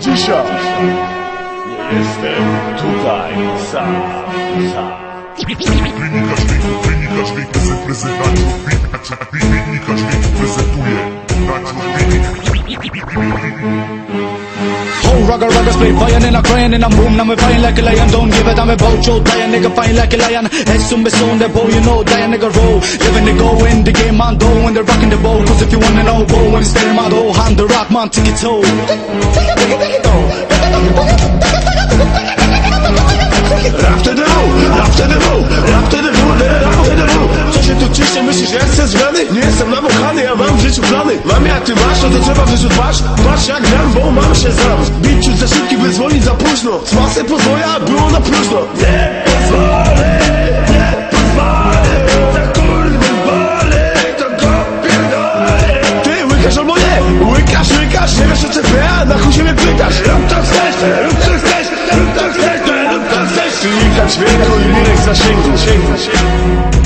Dzisiaj nie jestem tutaj sam, sam. Klinika dźwięku, klinika dźwięku reprezentantów Klinika dźwięku prezentuje Whole rugger rugger split Fire in a crane in a boom Now me flying like a lion. Don't give a damn about you Die a nigga flying like a lion. Head soon be soon That bow you know a nigga roll. Living the go in the game man Go when they're rocking the bowl. Cause if you wanna know Go it's staring my door oh, Hand the rock man Take it toe Rap wtedy był, rap wtedy był, rap wtedy był, rap wtedy był Co się tu ciśnie, myślisz, że ja chcę zmiany? Nie jestem namuchany, ja mam w życiu plany. Mam jak ty masz, no to trzeba w życiu dbać. Patrz jak gram, bo mam się znam późno Z masy pozwoja było na próżno Nie pozwolę, nie pozwolę Za kurwy bole, to go pierdolę. Ty łykasz albo nie, łykasz, łykasz Nie wiesz o CPA, na chuj się mnie pytasz. Rób to chcesz, rób to chcesz, rób to chcesz, rób to chcesz. Klinika dźwięku i linek zasięgu, sięgu, sięgu